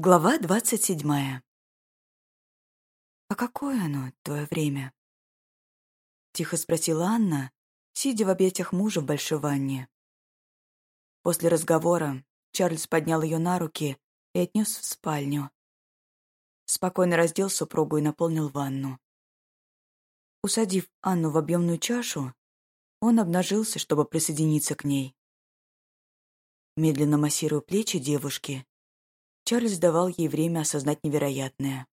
Глава двадцать седьмая. «А какое оно, твое время?» Тихо спросила Анна, сидя в объятиях мужа в большой ванне. После разговора Чарльз поднял ее на руки и отнес в спальню. Спокойно раздел супругу и наполнил ванну. Усадив Анну в объемную чашу, он обнажился, чтобы присоединиться к ней. Медленно массируя плечи девушки, Чарльз давал ей время осознать невероятное.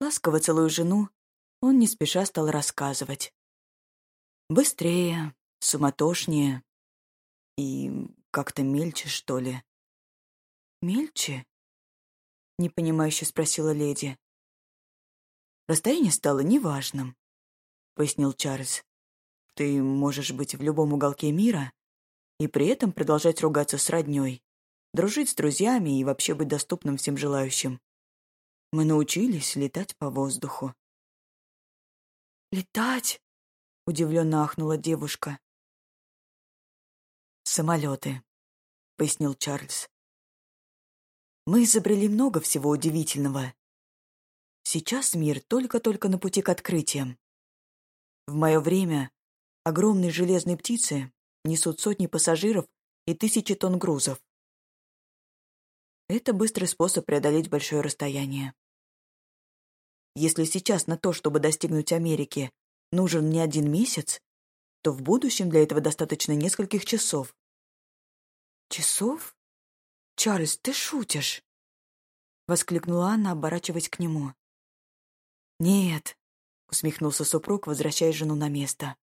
Ласково целую жену, он не спеша стал рассказывать. Быстрее, суматошнее и как-то мельче, что ли. «Мельче?» — непонимающе спросила леди. «Расстояние стало неважным», — пояснил Чарльз. «Ты можешь быть в любом уголке мира и при этом продолжать ругаться с роднёй дружить с друзьями и вообще быть доступным всем желающим. Мы научились летать по воздуху. «Летать?» — удивленно ахнула девушка. «Самолеты», — пояснил Чарльз. «Мы изобрели много всего удивительного. Сейчас мир только-только на пути к открытиям. В мое время огромные железные птицы несут сотни пассажиров и тысячи тонн грузов. Это быстрый способ преодолеть большое расстояние. Если сейчас на то, чтобы достигнуть Америки, нужен не один месяц, то в будущем для этого достаточно нескольких часов. «Часов? Чарльз, ты шутишь?» — воскликнула Анна, оборачиваясь к нему. «Нет», — усмехнулся супруг, возвращая жену на место.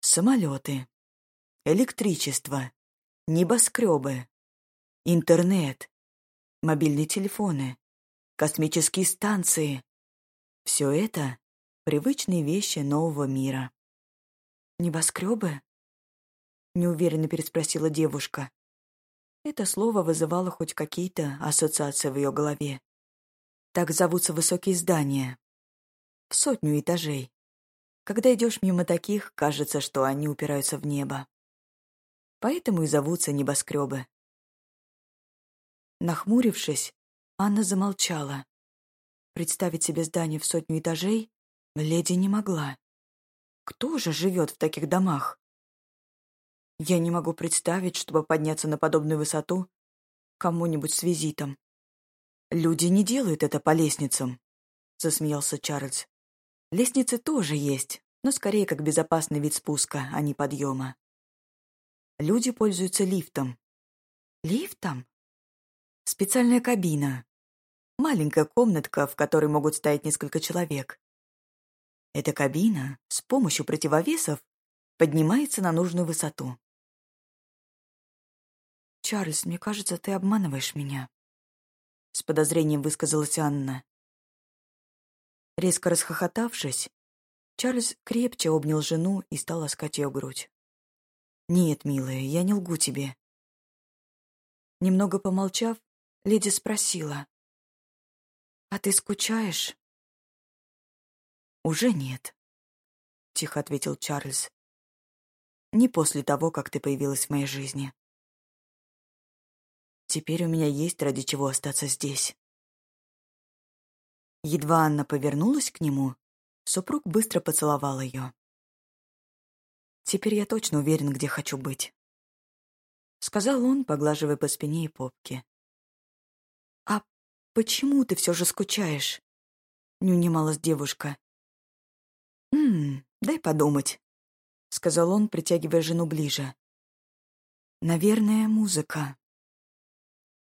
«Самолеты, электричество, небоскребы, интернет, мобильные телефоны, космические станции. Все это — привычные вещи нового мира. «Небоскребы?» — неуверенно переспросила девушка. Это слово вызывало хоть какие-то ассоциации в ее голове. Так зовутся высокие здания. В сотню этажей. Когда идешь мимо таких, кажется, что они упираются в небо. Поэтому и зовутся небоскребы. Нахмурившись, Анна замолчала. Представить себе здание в сотню этажей леди не могла. Кто же живет в таких домах? Я не могу представить, чтобы подняться на подобную высоту кому-нибудь с визитом. Люди не делают это по лестницам, засмеялся Чарльз. Лестницы тоже есть, но скорее как безопасный вид спуска, а не подъема. Люди пользуются лифтом. Лифтом? Специальная кабина. Маленькая комнатка, в которой могут стоять несколько человек. Эта кабина с помощью противовесов поднимается на нужную высоту. «Чарльз, мне кажется, ты обманываешь меня», — с подозрением высказалась Анна. Резко расхохотавшись, Чарльз крепче обнял жену и стал ласкать ее грудь. «Нет, милая, я не лгу тебе». Немного помолчав, Леди спросила. «А ты скучаешь?» «Уже нет», — тихо ответил Чарльз. «Не после того, как ты появилась в моей жизни. Теперь у меня есть ради чего остаться здесь». Едва Анна повернулась к нему, супруг быстро поцеловал ее. «Теперь я точно уверен, где хочу быть», — сказал он, поглаживая по спине и попке. «Почему ты все же скучаешь?» — не унималась девушка. «Ммм, дай подумать», — сказал он, притягивая жену ближе. «Наверное, музыка.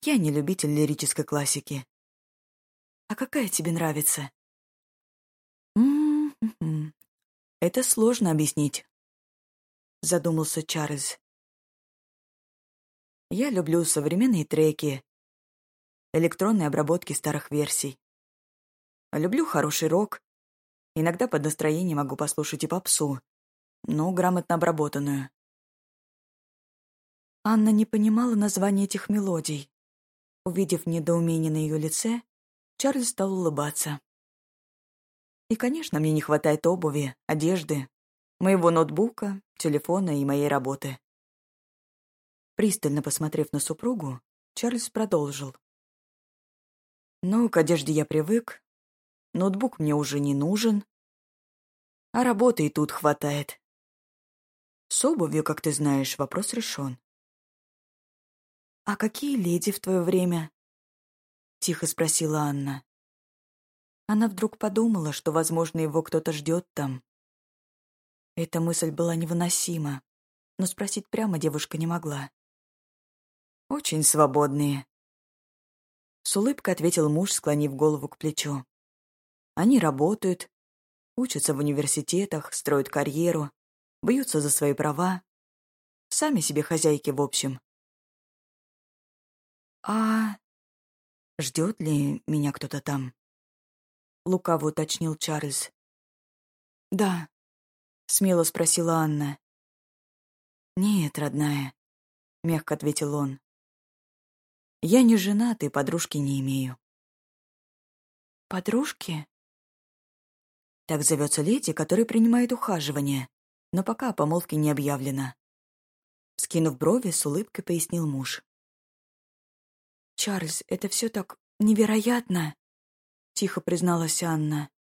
Я не любитель лирической классики. А какая тебе нравится?» «М-м-м, это сложно объяснить», — задумался Чарльз. «Я люблю современные треки, электронной обработки старых версий. Люблю хороший рок. Иногда под настроение могу послушать и попсу, но грамотно обработанную. Анна не понимала названия этих мелодий. Увидев недоумение на ее лице, Чарльз стал улыбаться. И, конечно, мне не хватает обуви, одежды, моего ноутбука, телефона и моей работы. Пристально посмотрев на супругу, Чарльз продолжил. Ну, к одежде я привык. Ноутбук мне уже не нужен. А работы и тут хватает. С обувью, как ты знаешь, вопрос решен. «А какие леди в твое время?» — тихо спросила Анна. Она вдруг подумала, что, возможно, его кто-то ждет там. Эта мысль была невыносима, но спросить прямо девушка не могла. «Очень свободные», — с улыбкой ответил муж, склонив голову к плечу. «Они работают, учатся в университетах, строят карьеру, бьются за свои права. Сами себе хозяйки, в общем. А ждет ли меня кто-то там? Лукаво уточнил Чарльз. Да, смело спросила Анна. Нет, родная, мягко ответил он. Я не женат и подружки не имею. Подружки? Так зовется леди, которая принимает ухаживание, но пока о помолвке не объявлено. Скинув брови, с улыбкой пояснил муж. «Чарльз, это все так невероятно!» — тихо призналась Анна.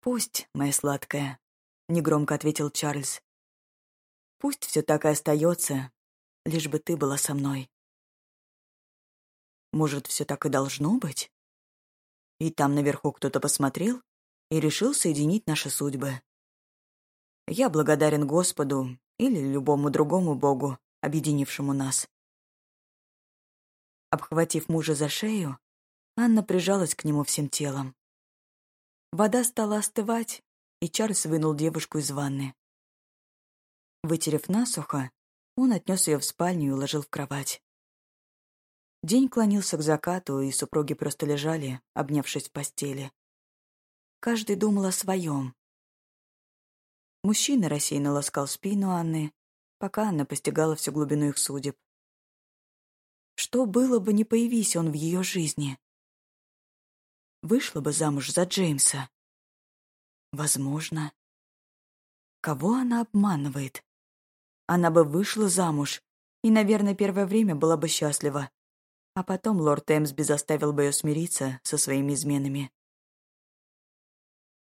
«Пусть, моя сладкая», — негромко ответил Чарльз. «Пусть все так и остается, лишь бы ты была со мной». «Может, все так и должно быть?» И там наверху кто-то посмотрел и решил соединить наши судьбы. Я благодарен Господу или любому другому Богу, объединившему нас. Обхватив мужа за шею, Анна прижалась к нему всем телом. Вода стала остывать, и Чарльз вынул девушку из ванны. Вытерев насухо, он отнес ее в спальню и уложил в кровать. День клонился к закату, и супруги просто лежали, обнявшись в постели. Каждый думал о своем. Мужчина рассеянно ласкал спину Анны, пока Анна постигала всю глубину их судеб. Что было бы, не появись он в ее жизни? Вышла бы замуж за Джеймса. Возможно. Кого она обманывает? Она бы вышла замуж и, наверное, первое время была бы счастлива. А потом лорд Эмсби заставил бы ее смириться со своими изменами.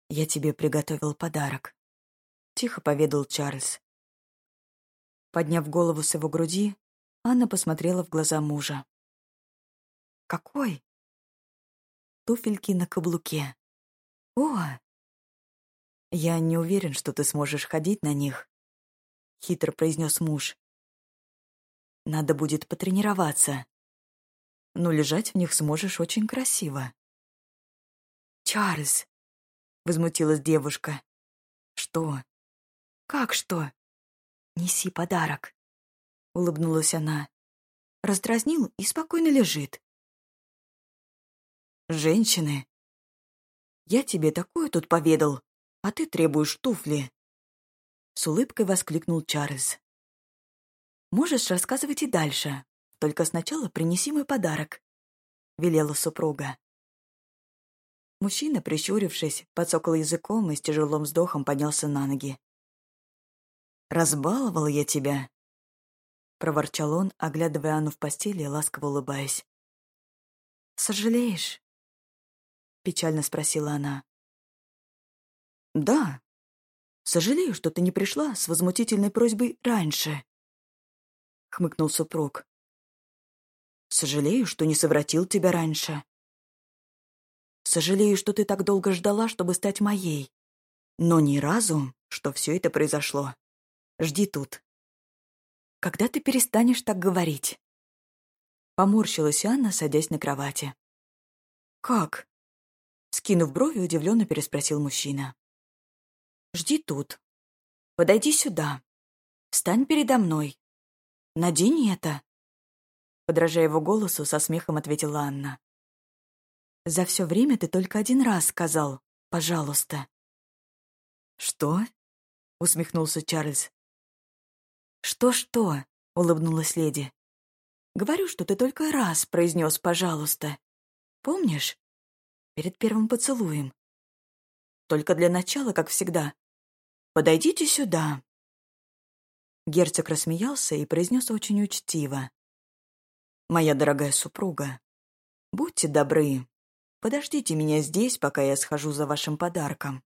«Я тебе приготовил подарок», — тихо поведал Чарльз. Подняв голову с его груди, Анна посмотрела в глаза мужа. «Какой?» «Туфельки на каблуке». «О!» «Я не уверен, что ты сможешь ходить на них», — хитро произнес муж. «Надо будет потренироваться. Но лежать в них сможешь очень красиво». «Чарльз!» — возмутилась девушка. «Что? Как что? Неси подарок» улыбнулась она. Раздразнил и спокойно лежит. Женщины. Я тебе такое тут поведал, а ты требуешь туфли. С улыбкой воскликнул Чарльз. Можешь рассказывать и дальше, только сначала принеси мой подарок, велела супруга. Мужчина, прищурившись, подсокал языком и с тяжелым вздохом поднялся на ноги. «Разбаловал я тебя», — проворчал он, оглядывая Анну в постели и ласково улыбаясь. «Сожалеешь?» — печально спросила она. «Да. Сожалею, что ты не пришла с возмутительной просьбой раньше», — хмыкнул супруг. «Сожалею, что не совратил тебя раньше. Сожалею, что ты так долго ждала, чтобы стать моей. Но ни разу, что все это произошло. Жди тут». Когда ты перестанешь так говорить?» Поморщилась Анна, садясь на кровати. «Как?» Скинув брови, удивленно переспросил мужчина. «Жди тут. Подойди сюда. Встань передо мной. Надень это». Подражая его голосу, со смехом ответила Анна. «За все время ты только один раз сказал «пожалуйста». «Что?» — усмехнулся Чарльз. «Что-что?» — улыбнулась леди. «Говорю, что ты только раз произнес «пожалуйста». Помнишь? Перед первым поцелуем. Только для начала, как всегда. Подойдите сюда». Герцог рассмеялся и произнес очень учтиво. «Моя дорогая супруга, Будьте добры, подождите меня здесь, пока я схожу за вашим подарком.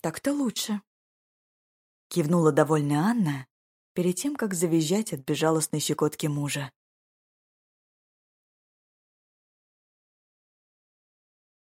Так-то лучше. Кивнула довольная Анна перед тем, как завизжать от безжалостной щекотки мужа.